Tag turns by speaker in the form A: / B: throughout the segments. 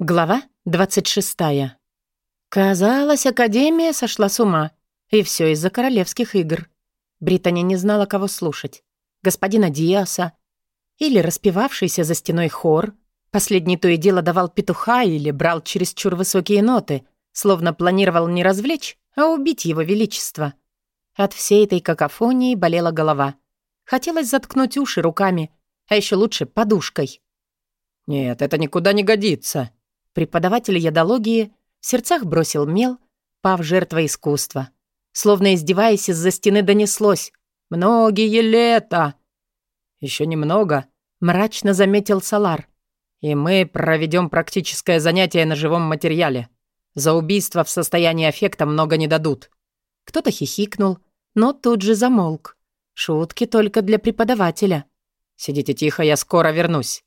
A: Глава 26. Казалось, Академия сошла с ума. И все из-за королевских игр. Британия не знала, кого слушать. Господина Диаса или распевавшийся за стеной хор. Последний то и дело давал петуха или брал чересчур высокие ноты, словно планировал не развлечь, а убить его величество. От всей этой какофонии болела голова. Хотелось заткнуть уши руками, а еще лучше подушкой.
B: «Нет, это никуда не годится»,
A: Преподаватель ядологии в сердцах бросил мел, пав жертвой искусства. Словно издеваясь из-за стены донеслось. «Многие лета!»
B: Еще немного», —
A: мрачно заметил Салар.
B: «И мы проведем практическое занятие на живом материале. За убийство в состоянии аффекта много не дадут».
A: Кто-то хихикнул, но тут же замолк. Шутки только для преподавателя.
B: «Сидите тихо, я скоро вернусь».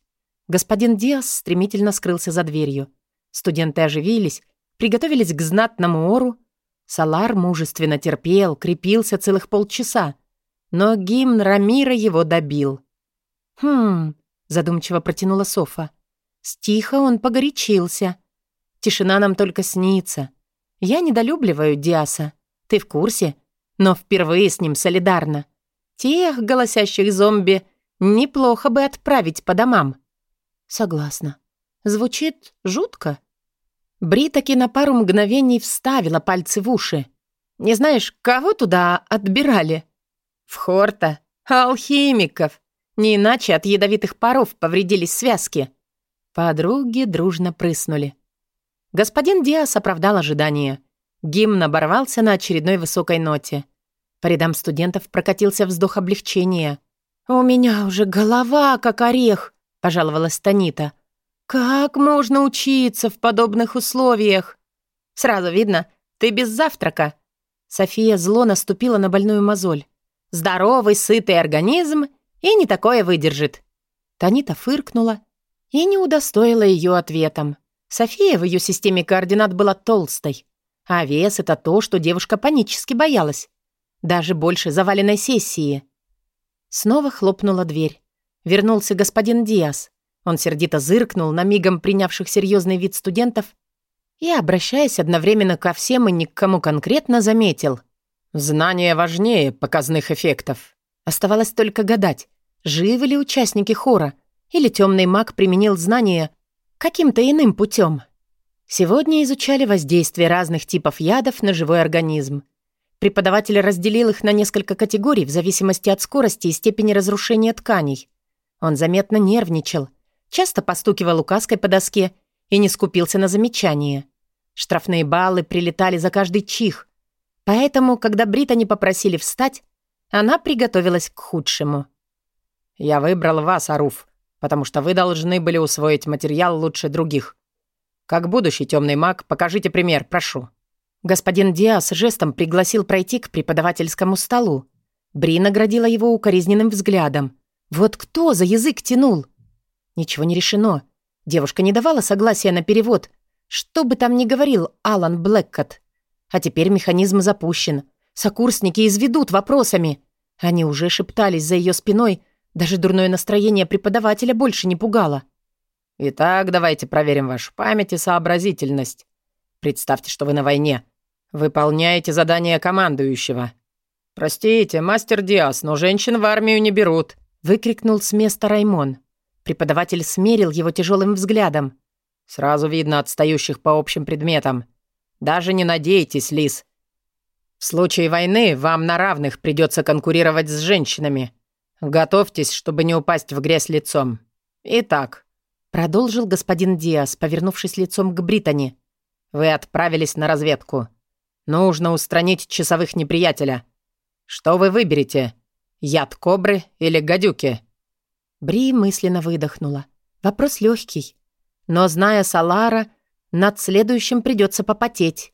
A: Господин Диас стремительно скрылся за дверью. Студенты оживились, приготовились к знатному ору. Салар мужественно терпел, крепился целых полчаса. Но гимн Рамира его добил. «Хм...» — задумчиво протянула Софа. «Стиха он погорячился. Тишина нам только снится. Я недолюбливаю Диаса. Ты в курсе? Но впервые с ним солидарно. Тех голосящих зомби неплохо бы отправить по домам». «Согласна. Звучит жутко. Бритаки на пару мгновений вставила пальцы в уши. «Не знаешь, кого туда отбирали?» «В Хорта. Алхимиков. Не иначе от ядовитых паров повредились связки». Подруги дружно прыснули. Господин Диас оправдал ожидания. Гимн оборвался на очередной высокой ноте. По рядам студентов прокатился вздох облегчения. «У меня уже голова, как орех», — пожаловалась Танита. «Как можно учиться в подобных условиях?» «Сразу видно, ты без завтрака». София зло наступила на больную мозоль. «Здоровый, сытый организм и не такое выдержит». Танита фыркнула и не удостоила ее ответом. София в ее системе координат была толстой, а вес — это то, что девушка панически боялась. Даже больше заваленной сессии. Снова хлопнула дверь. Вернулся господин Диас. Он сердито зыркнул на мигом принявших серьезный вид студентов и, обращаясь одновременно ко всем и ни к кому конкретно, заметил.
B: «Знание важнее показных эффектов».
A: Оставалось только гадать, живы ли участники хора, или темный маг применил знания каким-то иным путем. Сегодня изучали воздействие разных типов ядов на живой организм. Преподаватель разделил их на несколько категорий в зависимости от скорости и степени разрушения тканей. Он заметно нервничал – часто постукивал указкой по доске и не скупился на замечания. Штрафные баллы прилетали за каждый чих. Поэтому, когда Британи попросили встать, она приготовилась к худшему.
B: «Я выбрал вас, Аруф, потому что вы должны были усвоить материал лучше других. Как будущий темный маг, покажите пример, прошу».
A: Господин Диас жестом пригласил пройти к преподавательскому столу. Бри наградила его укоризненным взглядом. «Вот кто за язык тянул?» Ничего не решено. Девушка не давала согласия на перевод. Что бы там ни говорил Алан Блэккот. А теперь механизм запущен. Сокурсники изведут вопросами. Они уже шептались за ее спиной. Даже дурное настроение преподавателя больше не пугало.
B: «Итак, давайте проверим вашу память и сообразительность. Представьте, что вы на войне. Выполняете задание командующего. Простите, мастер Диас, но женщин в армию не берут», — выкрикнул с места Раймон. Преподаватель смерил его тяжелым взглядом. «Сразу видно отстающих по общим предметам. Даже не надейтесь, Лис. В случае войны вам на равных придется конкурировать с женщинами. Готовьтесь, чтобы не упасть в грязь лицом. Итак», — продолжил господин Диас, повернувшись лицом к Британи. «Вы отправились на разведку. Нужно устранить часовых неприятеля. Что вы выберете? Яд кобры или гадюки?»
A: Бри мысленно выдохнула. Вопрос легкий. Но, зная Салара, над следующим придется попотеть.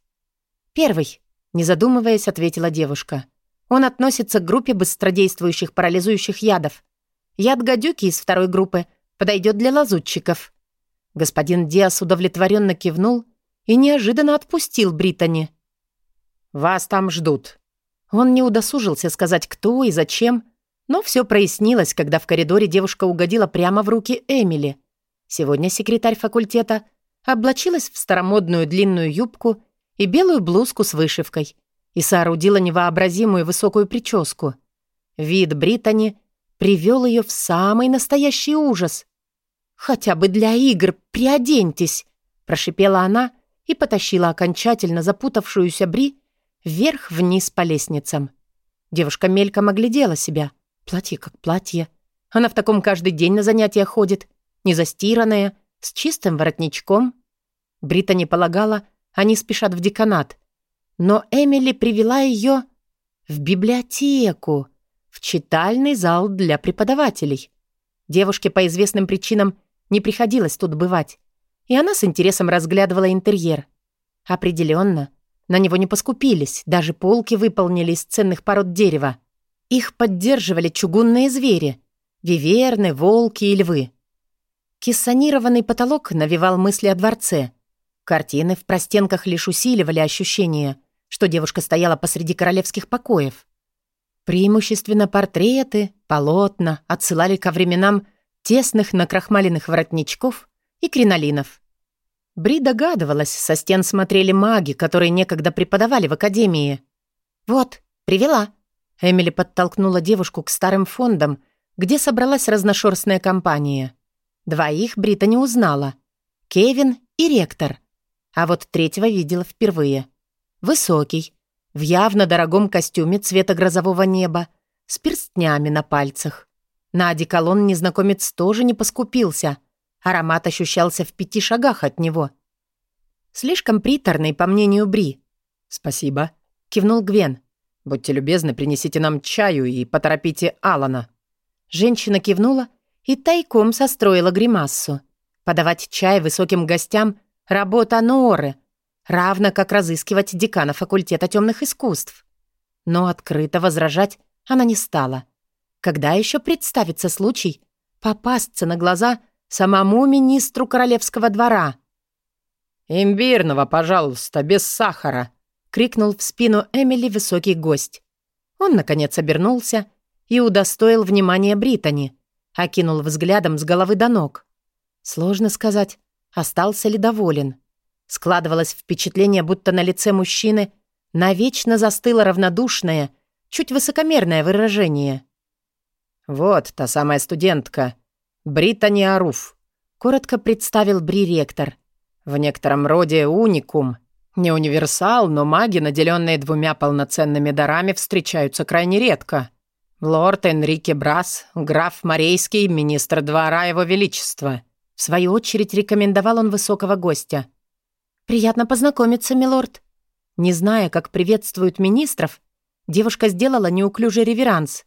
A: «Первый», — не задумываясь, ответила девушка. «Он относится к группе быстродействующих парализующих ядов. Яд гадюки из второй группы подойдет для лазутчиков». Господин Диас удовлетворенно кивнул и неожиданно отпустил Британи.
B: «Вас там ждут».
A: Он не удосужился сказать, кто и зачем, но все прояснилось, когда в коридоре девушка угодила прямо в руки Эмили. Сегодня секретарь факультета облачилась в старомодную длинную юбку и белую блузку с вышивкой и соорудила невообразимую высокую прическу. Вид Британи привел ее в самый настоящий ужас. «Хотя бы для игр приоденьтесь!» — прошипела она и потащила окончательно запутавшуюся Бри вверх-вниз по лестницам. Девушка мельком оглядела себя. Платье как платье. Она в таком каждый день на занятия ходит, не застиранная, с чистым воротничком. Брита не полагала, они спешат в деканат. Но Эмили привела ее в библиотеку, в читальный зал для преподавателей. Девушке по известным причинам не приходилось тут бывать, и она с интересом разглядывала интерьер. Определенно, на него не поскупились, даже полки выполнили из ценных пород дерева. Их поддерживали чугунные звери — виверны, волки и львы. Кессонированный потолок навевал мысли о дворце. Картины в простенках лишь усиливали ощущение, что девушка стояла посреди королевских покоев. Преимущественно портреты, полотна отсылали ко временам тесных накрахмаленных воротничков и кринолинов. Бри догадывалась, со стен смотрели маги, которые некогда преподавали в академии. «Вот, привела». Эмили подтолкнула девушку к старым фондам, где собралась разношерстная компания. Двоих Брита не узнала. Кевин и ректор. А вот третьего видела впервые. Высокий, в явно дорогом костюме цвета грозового неба, с перстнями на пальцах. На одеколон незнакомец тоже не поскупился — Аромат ощущался в пяти шагах от него. Слишком приторный, по мнению Бри.
B: «Спасибо», —
A: кивнул Гвен.
B: «Будьте любезны, принесите нам чаю и поторопите Алана».
A: Женщина кивнула и тайком состроила гримассу. Подавать чай высоким гостям — работа Нооры, равно как разыскивать декана факультета темных искусств. Но открыто возражать она не стала. Когда еще представится случай попасться на глаза самому министру королевского двора.
B: «Имбирного, пожалуйста, без сахара!» — крикнул в спину Эмили высокий гость. Он, наконец, обернулся и удостоил внимания Британи, окинул взглядом с головы до ног. Сложно сказать, остался ли доволен. Складывалось впечатление, будто на лице мужчины навечно застыло равнодушное, чуть высокомерное выражение. «Вот та самая студентка», Британи Аруф», — коротко представил Бри-ректор. «В некотором роде уникум. Не универсал, но маги, наделенные двумя полноценными дарами, встречаются крайне редко. Лорд Энрике Брас, граф Морейский, министр двора Его Величества».
A: В свою очередь рекомендовал он высокого гостя. «Приятно познакомиться, милорд». Не зная, как приветствуют министров, девушка сделала неуклюжий реверанс.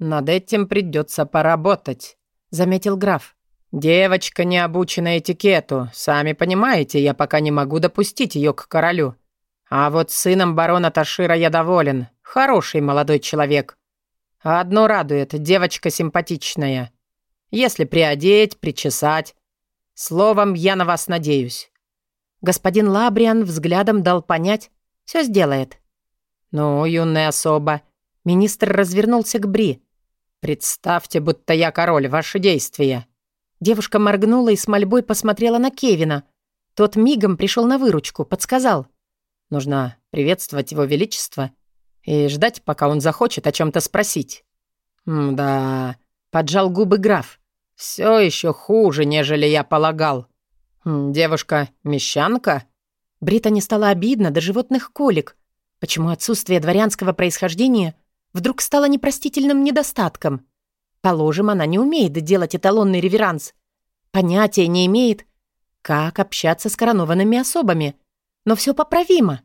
B: «Над этим придется поработать»,
A: заметил граф.
B: «Девочка не обучена этикету. Сами понимаете, я пока не могу допустить ее к королю. А вот сыном барона Ташира я доволен. Хороший молодой человек. Одно радует, девочка симпатичная. Если приодеть, причесать. Словом, я на вас надеюсь».
A: Господин Лабриан взглядом дал понять, все сделает.
B: «Ну, юная особа».
A: Министр развернулся к Бри.
B: «Представьте, будто я король, ваши действия».
A: Девушка моргнула и с мольбой посмотрела на Кевина. Тот мигом пришел на выручку, подсказал.
B: «Нужно приветствовать его величество и ждать, пока он захочет о чем то спросить». «Да...» — поджал губы граф. Все еще хуже, нежели я полагал. Девушка мещанка?»
A: Брита не стало обидно до животных колик. Почему отсутствие дворянского происхождения — вдруг стало непростительным недостатком. Положим, она не умеет делать эталонный реверанс. Понятия не имеет, как общаться с коронованными особами. Но все поправимо.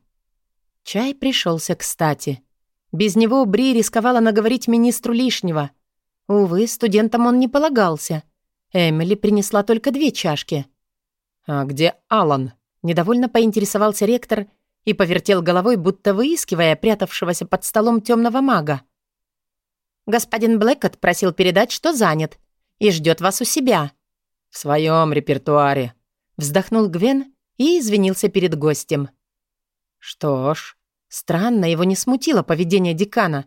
A: Чай пришелся кстати. Без него Бри рисковала наговорить министру лишнего. Увы, студентам он не полагался. Эмили принесла только две чашки.
B: «А где Алан?» — недовольно поинтересовался ректор — и повертел головой, будто выискивая прятавшегося под столом темного мага.
A: «Господин Блэкот просил передать, что занят, и ждет вас у себя».
B: «В своем репертуаре», —
A: вздохнул Гвен и извинился перед гостем.
B: «Что ж,
A: странно его не смутило поведение декана.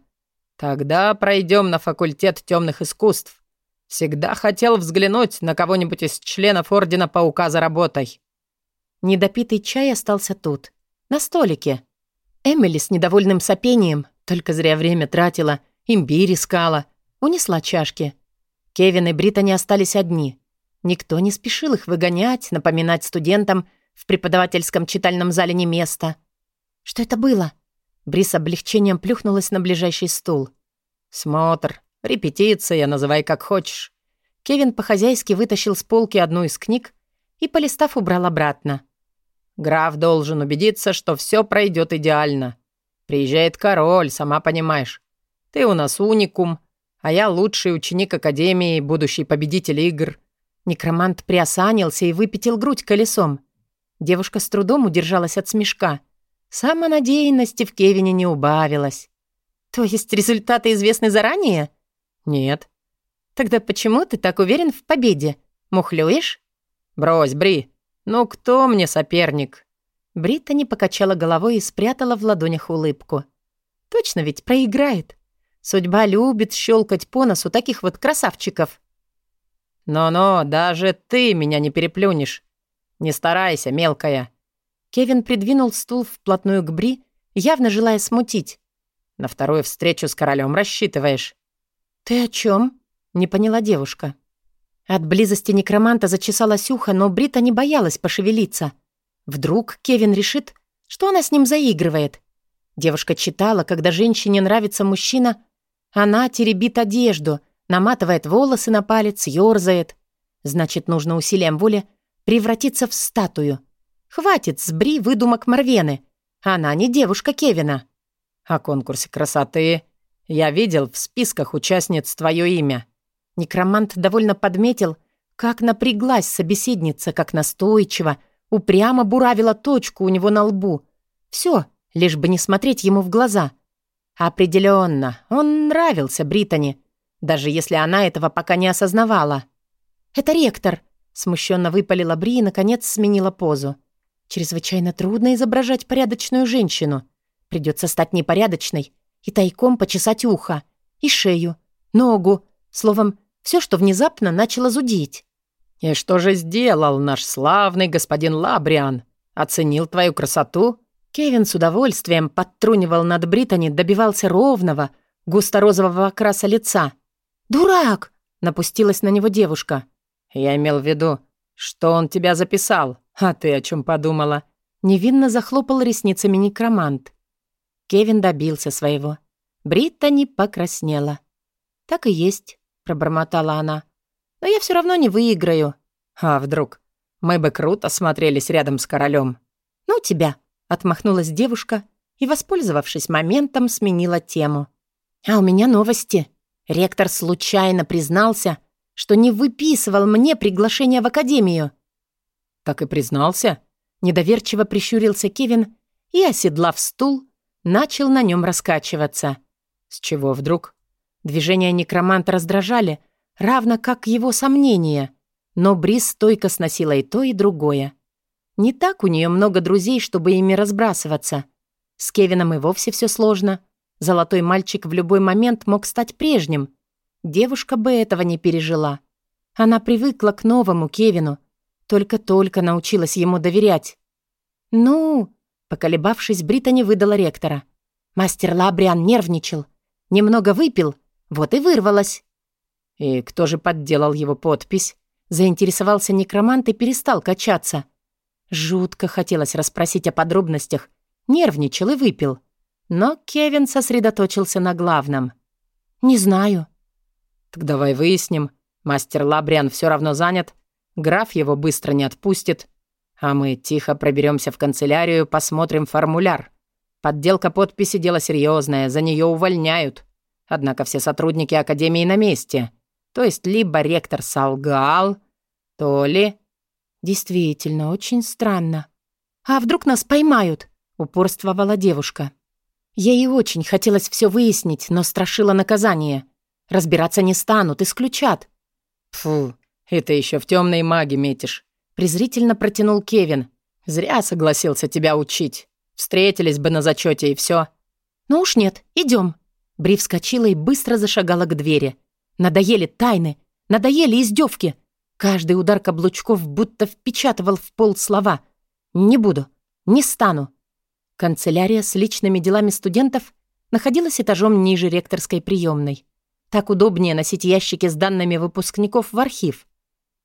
B: Тогда пройдем на факультет темных искусств. Всегда хотел взглянуть на кого-нибудь из членов Ордена Паука за работой».
A: Недопитый чай остался тут, на столике. Эмили с недовольным сопением, только зря время тратила, имбирь искала, унесла чашки. Кевин и Британи остались одни. Никто не спешил их выгонять, напоминать студентам в преподавательском читальном зале не место. «Что это было?» Брис облегчением плюхнулась на ближайший стул.
B: «Смотр, репетиция, называй как хочешь».
A: Кевин по-хозяйски вытащил с полки одну из книг и, полистав, убрал обратно.
B: «Граф должен убедиться, что все пройдет идеально. Приезжает король, сама понимаешь. Ты у нас уникум, а я лучший ученик Академии, будущий победитель игр».
A: Некромант приосанился и выпятил грудь колесом. Девушка с трудом удержалась от смешка. Самонадеянности в Кевине не убавилось. «То есть результаты известны заранее?»
B: «Нет».
A: «Тогда почему ты так уверен в победе? Мухлюешь?»
B: «Брось, Бри. Ну кто мне соперник?»
A: Брита не покачала головой и спрятала в ладонях улыбку. «Точно ведь проиграет. Судьба любит щелкать по носу таких вот красавчиков».
B: «Но-но, даже ты меня не переплюнешь. Не старайся, мелкая».
A: Кевин придвинул стул вплотную к Бри, явно желая смутить.
B: На вторую встречу с королем рассчитываешь».
A: «Ты о чем? не поняла девушка. От близости некроманта зачесалась ухо, но Брита не боялась пошевелиться. Вдруг Кевин решит, что она с ним заигрывает. Девушка читала, когда женщине нравится мужчина, она теребит одежду, наматывает волосы на палец, ёрзает. Значит, нужно усилием воли превратиться в статую. Хватит с Бри выдумок Марвены. Она не девушка Кевина.
B: О конкурсе красоты я видел в списках участниц твое имя».
A: Некромант довольно подметил, как напряглась собеседница, как настойчиво, упрямо буравила точку у него на лбу. Все, лишь бы не смотреть ему в глаза. Определенно, он нравился Британи, даже если она этого пока не осознавала. «Это ректор», — смущенно выпалила Бри и, наконец, сменила позу. «Чрезвычайно трудно изображать порядочную женщину». Придется стать непорядочной и тайком почесать ухо, и шею, ногу, словом, все, что внезапно начало зудеть.
B: «И что же сделал наш славный господин Лабриан? Оценил твою красоту?»
A: Кевин с удовольствием подтрунивал над Британи, добивался ровного, густо-розового окраса лица. «Дурак!» — напустилась на него девушка.
B: «Я имел в виду, что он тебя записал. А ты о чем подумала?»
A: Невинно захлопал ресницами некромант. Кевин добился своего. Бриттани покраснела. «Так и есть», — пробормотала она. «Но я все равно не выиграю».
B: «А вдруг? Мы бы круто смотрелись рядом с королем.
A: «Ну тебя», — отмахнулась девушка и, воспользовавшись моментом, сменила тему. «А у меня новости. Ректор случайно признался, что не выписывал мне приглашение в академию».
B: «Так и признался?»
A: Недоверчиво прищурился Кевин и, оседлав стул, начал на нем раскачиваться. С чего вдруг? Движения некроманта раздражали, равно как его сомнения. Но Брис стойко сносила и то, и другое. Не так у нее много друзей, чтобы ими разбрасываться. С Кевином и вовсе все сложно. Золотой мальчик в любой момент мог стать прежним. Девушка бы этого не пережила. Она привыкла к новому Кевину. Только-только научилась ему доверять. «Ну, Поколебавшись, Британи выдала ректора. Мастер Лабриан нервничал. Немного выпил, вот и вырвалась.
B: И кто же подделал его подпись?
A: Заинтересовался некромант и перестал качаться. Жутко хотелось расспросить о подробностях. Нервничал и выпил. Но Кевин сосредоточился на главном. «Не знаю».
B: «Так давай выясним. Мастер Лабриан все равно занят. Граф его быстро не отпустит. А мы тихо проберемся в канцелярию, посмотрим формуляр. Подделка подписи – дело серьезное, за нее увольняют. Однако все сотрудники Академии на месте. То есть либо ректор солгал, то ли...
A: Действительно, очень странно. А вдруг нас поймают? Упорствовала девушка. Ей очень хотелось все выяснить, но страшило наказание. Разбираться не станут, исключат.
B: Фу, это еще в темной маги метишь
A: презрительно протянул Кевин.
B: «Зря согласился тебя учить. Встретились бы на зачете и все.
A: «Ну уж нет, идем. Бри вскочила и быстро зашагала к двери. Надоели тайны, надоели издевки. Каждый удар каблучков будто впечатывал в пол слова. Не буду. Не стану. Канцелярия с личными делами студентов находилась этажом ниже ректорской приемной. Так удобнее носить ящики с данными выпускников в архив.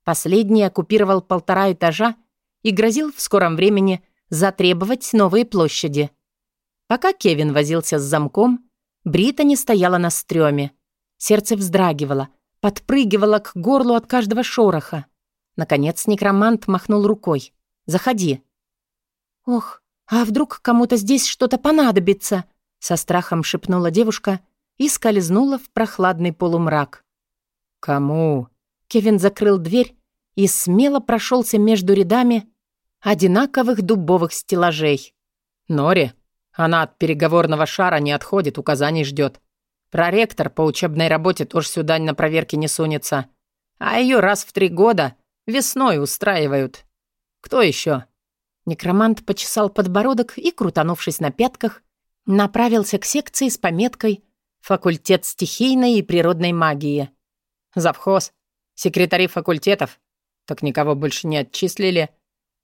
A: Последний оккупировал полтора этажа и грозил в скором времени затребовать новые площади. Пока Кевин возился с замком, Британи стояла на стреме. Сердце вздрагивало, подпрыгивало к горлу от каждого шороха. Наконец некромант махнул рукой. «Заходи». «Ох, а вдруг кому-то здесь что-то понадобится?» Со страхом шепнула девушка и скользнула в прохладный полумрак.
B: «Кому?»
A: Кевин закрыл дверь и смело прошелся между рядами одинаковых дубовых стеллажей.
B: «Нори, она от переговорного шара не отходит, указаний ждет. Проректор по учебной работе тоже сюда на проверке не сунется. А ее раз в три года весной устраивают. Кто еще?
A: Некромант почесал подбородок и, крутанувшись на пятках, направился к секции с пометкой «Факультет стихийной и природной магии».
B: Завхоз, секретари факультетов. Так никого больше не отчислили.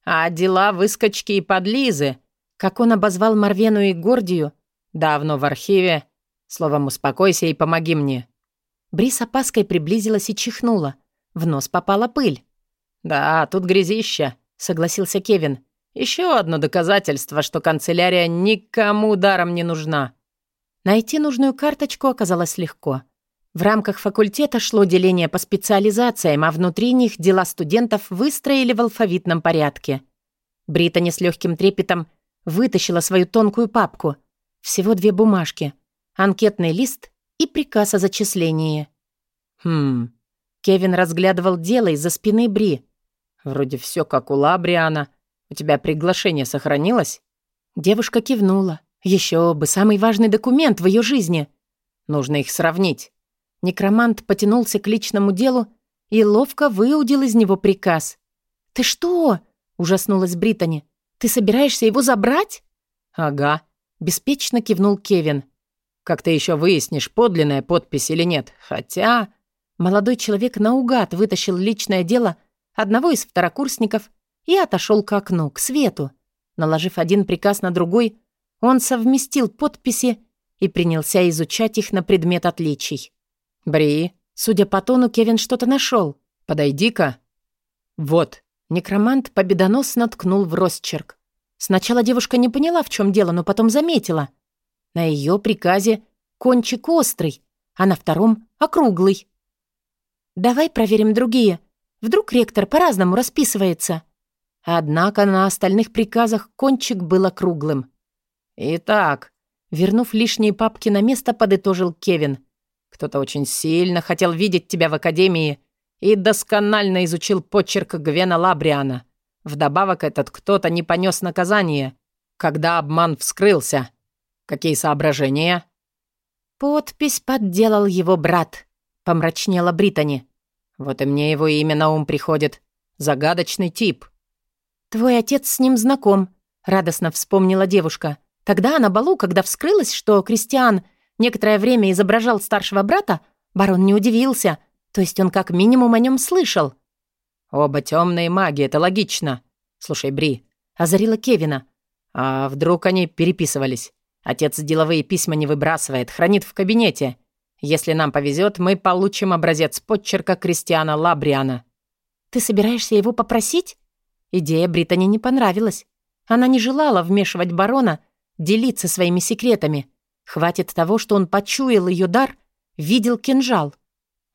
B: А дела выскочки и подлизы,
A: как он обозвал Марвену и Гордию,
B: давно в архиве, Словом, успокойся и помоги мне».
A: Бри опаской приблизилась и чихнула. В нос попала пыль.
B: «Да, тут грязища», — согласился Кевин. Еще одно доказательство, что канцелярия никому даром не нужна».
A: Найти нужную карточку оказалось легко. В рамках факультета шло деление по специализациям, а внутри них дела студентов выстроили в алфавитном порядке. Британи с легким трепетом вытащила свою тонкую папку. Всего две бумажки — анкетный лист и приказ о зачислении.
B: «Хм...»
A: Кевин разглядывал дело из-за спины Бри.
B: «Вроде все как у Лабриана. У тебя приглашение сохранилось?»
A: Девушка кивнула. Еще бы, самый важный документ в ее жизни.
B: Нужно их сравнить.
A: Некромант потянулся к личному делу и ловко выудил из него приказ. «Ты что?» — ужаснулась Британи. «Ты собираешься его забрать?»
B: «Ага», —
A: беспечно кивнул Кевин.
B: Как ты еще выяснишь, подлинная подпись или нет? Хотя...»
A: Молодой человек наугад вытащил личное дело одного из второкурсников и отошел к окну, к свету. Наложив один приказ на другой, он совместил подписи и принялся изучать их на предмет отличий.
B: «Бри,
A: судя по тону, Кевин что-то нашел.
B: Подойди-ка». «Вот».
A: Некромант победоносно ткнул в росчерк. Сначала девушка не поняла, в чем дело, но потом заметила — на ее приказе кончик острый, а на втором — округлый. «Давай проверим другие. Вдруг ректор по-разному расписывается». Однако на остальных приказах кончик был округлым.
B: «Итак»,
A: вернув лишние папки на место, подытожил Кевин.
B: «Кто-то очень сильно хотел видеть тебя в академии и досконально изучил почерк Гвена Лабриана. Вдобавок этот кто-то не понес наказание, когда обман вскрылся. Какие соображения?»
A: «Подпись подделал его брат», — помрачнела Британи.
B: «Вот и мне его имя на ум приходит. Загадочный тип».
A: «Твой отец с ним знаком», — радостно вспомнила девушка. Тогда на балу, когда вскрылось, что Кристиан некоторое время изображал старшего брата, барон не удивился, то есть он как минимум о нем слышал.
B: «Оба темные маги, это логично. Слушай, Бри», — озарила Кевина. «А вдруг они переписывались? Отец деловые письма не выбрасывает, хранит в кабинете. Если нам повезет, мы получим образец подчерка Кристиана Лабриана».
A: «Ты собираешься его попросить?» Идея Британи не понравилась. Она не желала вмешивать барона, делиться своими секретами. Хватит того, что он почуял ее дар, видел кинжал.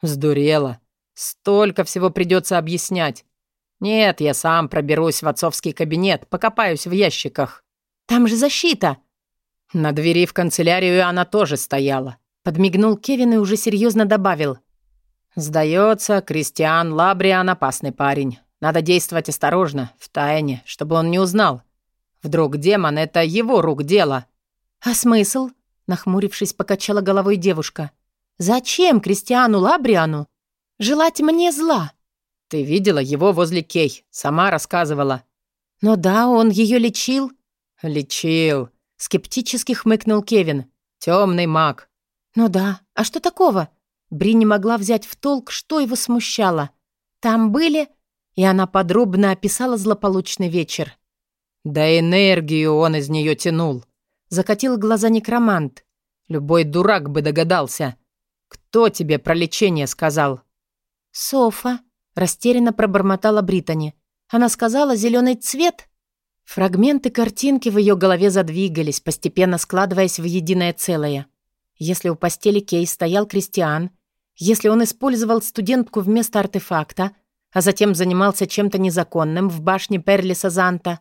B: «Сдурела. Столько всего придется объяснять. Нет, я сам проберусь в отцовский кабинет, покопаюсь в ящиках».
A: «Там же защита!»
B: На двери в канцелярию она тоже стояла.
A: Подмигнул Кевин и уже серьезно добавил.
B: «Сдается, Кристиан Лабриан опасный парень. Надо действовать осторожно, в тайне, чтобы он не узнал. Вдруг демон — это его рук дело».
A: «А смысл?» — нахмурившись, покачала головой девушка. «Зачем Кристиану Лабриану желать мне зла?»
B: «Ты видела его возле Кей, сама рассказывала».
A: «Но да, он ее лечил».
B: «Лечил», Скептически хмыкнул Кевин. Темный маг.
A: Ну да, а что такого? Бри не могла взять в толк, что его смущало. Там были... И она подробно описала злополучный вечер.
B: Да энергию он из нее тянул.
A: Закатил глаза некромант.
B: Любой дурак бы догадался. Кто тебе про лечение сказал?
A: Софа. Растерянно пробормотала Британи. Она сказала зеленый цвет. Фрагменты картинки в ее голове задвигались, постепенно складываясь в единое целое. Если у постели Кей стоял Кристиан, если он использовал студентку вместо артефакта, а затем занимался чем-то незаконным в башне Перлиса Занта,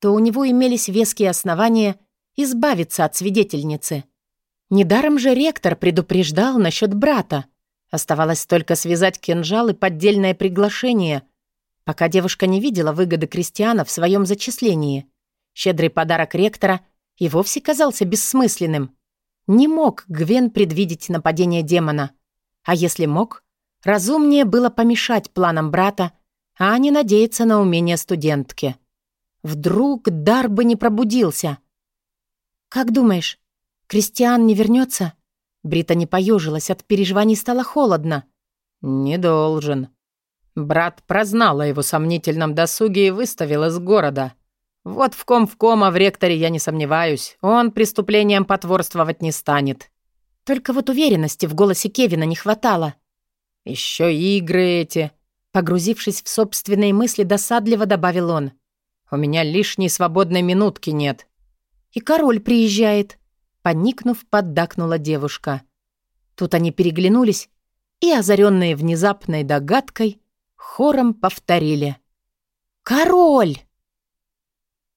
A: то у него имелись веские основания избавиться от свидетельницы. Недаром же ректор предупреждал насчет брата. Оставалось только связать кинжал и поддельное приглашение, пока девушка не видела выгоды крестьяна в своем зачислении. Щедрый подарок ректора и вовсе казался бессмысленным. Не мог Гвен предвидеть нападение демона. А если мог, разумнее было помешать планам брата, а не надеяться на умение студентки. Вдруг дар бы не пробудился. «Как думаешь, Кристиан не вернется? Брита не поежилась, от переживаний стало холодно.
B: «Не должен. Брат прознал о его сомнительном досуге и выставил из города. Вот в ком в ком, а в ректоре я не сомневаюсь. Он преступлением потворствовать не станет».
A: Только вот уверенности в голосе Кевина не хватало.
B: Еще игры эти.
A: Погрузившись в собственные мысли, досадливо добавил он.
B: У меня лишней свободной минутки нет.
A: И король приезжает. Поникнув, поддакнула девушка. Тут они переглянулись и, озаренные внезапной догадкой, хором повторили. «Король!»